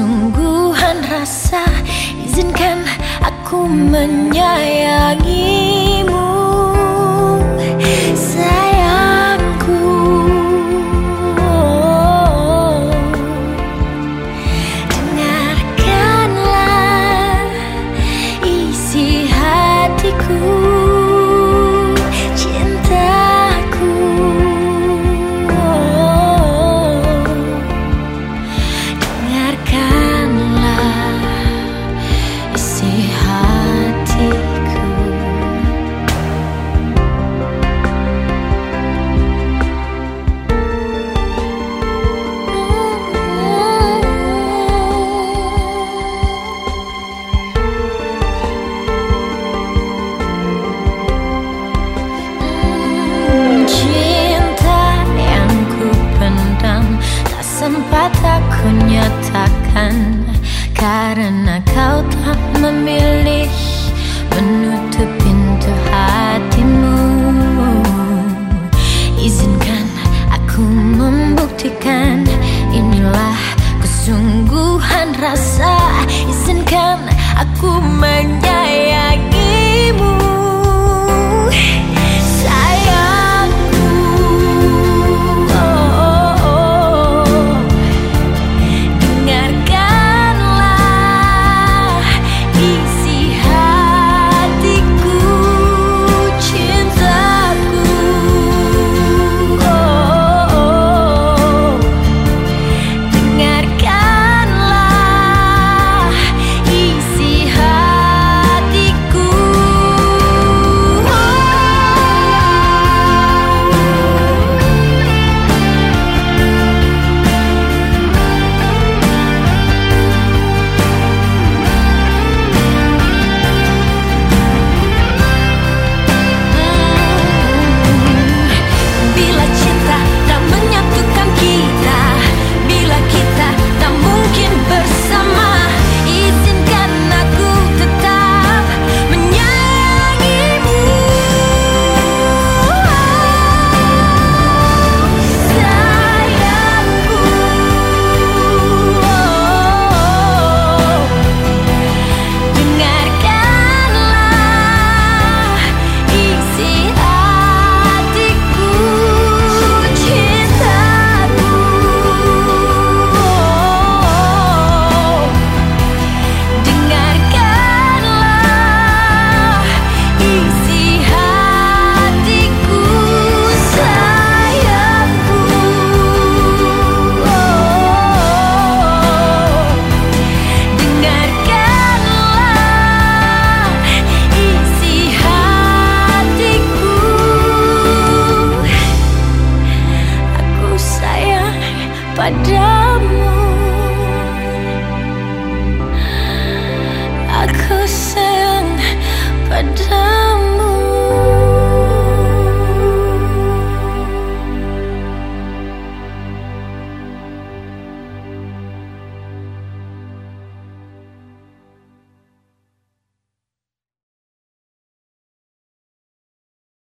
kesungguhan rasa Izinkan aku menyayangimu aku nyatakan Karena kau telah memilih Menutup pintu hatimu. Izinkan aku membuktikan Inilah kesungguhan rasa. Izinkan aku menyayangi padamu